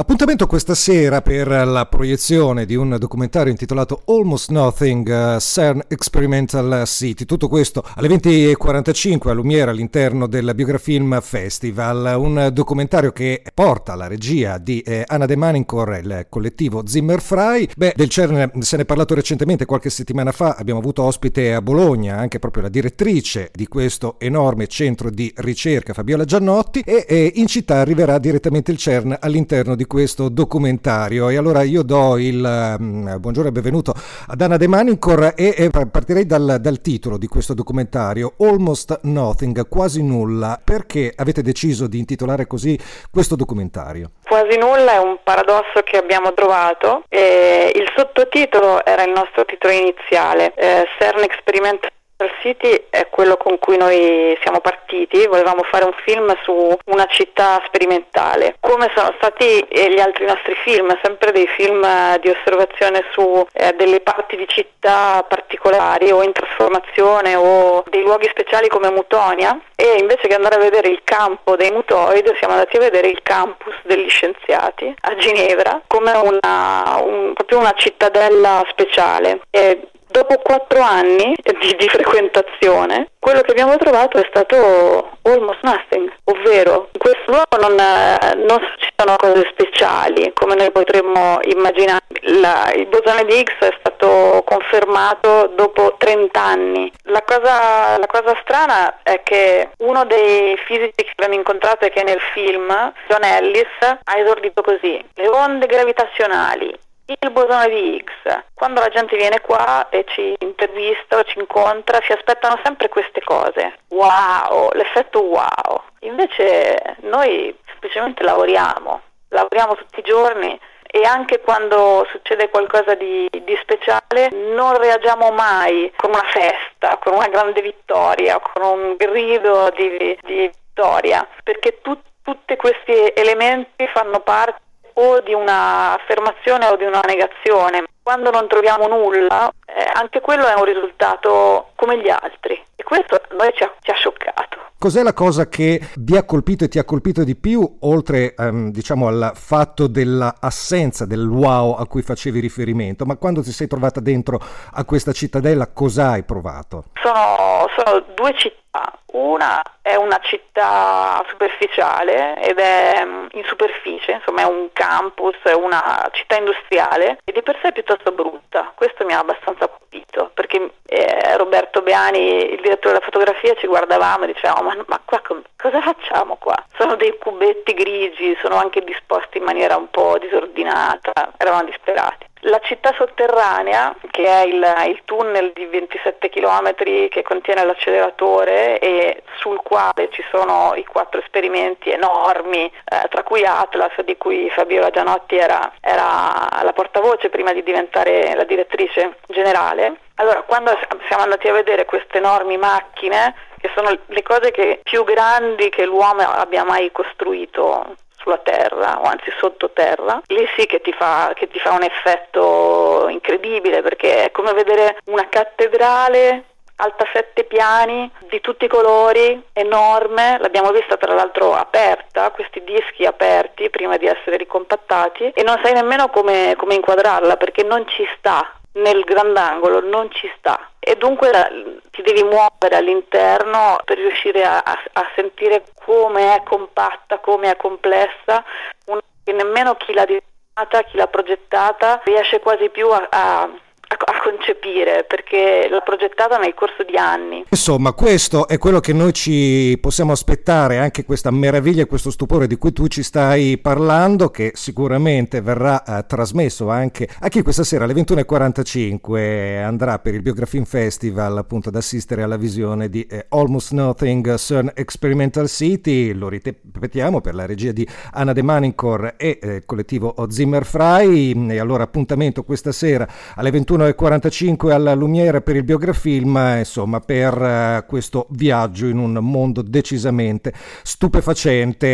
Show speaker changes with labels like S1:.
S1: Appuntamento questa sera per la proiezione di un documentario intitolato Almost Nothing uh, CERN Experimental City. Tutto questo alle 20.45 a Lumiere all'interno del Biografilm Festival, un documentario che porta la regia di eh, Anna De Manincor, il collettivo Zimmer Fry. Beh, del CERN se ne è parlato recentemente, qualche settimana fa abbiamo avuto ospite a Bologna anche proprio la direttrice di questo enorme centro di ricerca, Fabiola Giannotti, e eh, in città arriverà direttamente il CERN all'interno di questo documentario. E allora io do il um, buongiorno e benvenuto ad Anna De Manincor e, partirei dal, dal, titolo di questo documentario, Almost Nothing, quasi nulla. Perché avete deciso di intitolare così questo documentario?
S2: Quasi nulla è un paradosso che abbiamo trovato. E il sottotitolo era il nostro titolo iniziale, eh, CERN Experiment Central City è quello con cui noi siamo partiti, volevamo fare un film su una città sperimentale, come sono stati gli altri nostri film, sempre dei film di osservazione su eh, delle parti di città particolari o in trasformazione o dei luoghi speciali come Mutonia. E invece che andare a vedere il campo dei mutoid siamo andati a vedere il campus degli scienziati a Ginevra come una, un, proprio una cittadella speciale. E Dopo quattro anni di, di, frequentazione, quello che abbiamo trovato è stato almost nothing, ovvero in questo luogo non, non succedono cose speciali come noi potremmo immaginare. La, il bosone di Higgs è stato confermato dopo 30 anni. La cosa, la cosa strana è che uno dei fisici che abbiamo incontrato e che nel film, John Ellis, ha esordito così. Le onde gravitazionali il bosone di Higgs. Quando la gente viene qua e ci intervista o ci incontra si aspettano sempre queste cose. Wow, l'effetto wow. Invece noi semplicemente lavoriamo, lavoriamo tutti i giorni e anche quando succede qualcosa di, di, speciale non reagiamo mai con una festa, con una grande vittoria, con un grido di, di vittoria, perché tu, tutti questi elementi fanno parte o di un'affermazione o di una negazione. Quando non troviamo nulla, eh, anche quello è un risultato come gli altri e questo a noi ci ha, ci ha scioccato.
S1: Cos'è la cosa che vi ha colpito e ti ha colpito di più, oltre um, diciamo al fatto dell'assenza del wow a cui facevi riferimento, ma quando ti sei trovata dentro a questa cittadella cosa hai provato?
S2: Sono, sono due città una è una città superficiale ed è mm, in superficie, insomma è un campus, è una città industriale e di per sé è piuttosto brutta. Questo mi ha abbastanza Roberto Beani, il direttore della fotografia, ci guardavamo e dicevamo ma, ma qua com- cosa facciamo qua? Sono dei cubetti grigi, sono anche disposti in maniera un po' disordinata, eravamo disperati. La città sotterranea, che è il, il, tunnel di 27 km che contiene l'acceleratore e sul quale ci sono i quattro esperimenti enormi, eh, tra cui Atlas, di cui Fabiola Gianotti era, era la portavoce prima di diventare la direttrice generale. Allora, quando siamo andati a vedere queste enormi macchine, che sono le cose che, più grandi che l'uomo abbia mai costruito sulla terra o anzi sottoterra, lì sì che ti, fa, che ti fa un effetto incredibile perché è come vedere una cattedrale alta sette piani, di tutti i colori, enorme, l'abbiamo vista tra l'altro aperta, questi dischi aperti prima di essere ricompattati e non sai nemmeno come, come inquadrarla perché non ci sta nel grandangolo, non ci sta. E dunque ti devi muovere all'interno per riuscire a, a, sentire come è compatta, come è complessa, una che nemmeno chi l'ha disegnata, chi l'ha progettata riesce quasi più a a concepire perché l'ho progettata nel corso di anni.
S1: Insomma, questo è quello che noi ci possiamo aspettare, anche questa meraviglia e questo stupore di cui tu ci stai parlando, che sicuramente verrà eh, trasmesso anche a chi questa sera alle 21.45 andrà per il Biografin Festival appunto ad assistere alla visione di eh, Almost Nothing CERN Experimental City, lo ripetiamo per la regia di Anna De Manincor e eh, collettivo Zimmer Fry e allora appuntamento questa sera alle 21 21.45 alla Lumiere per il biografilm, insomma, per uh, questo viaggio in un mondo decisamente stupefacente.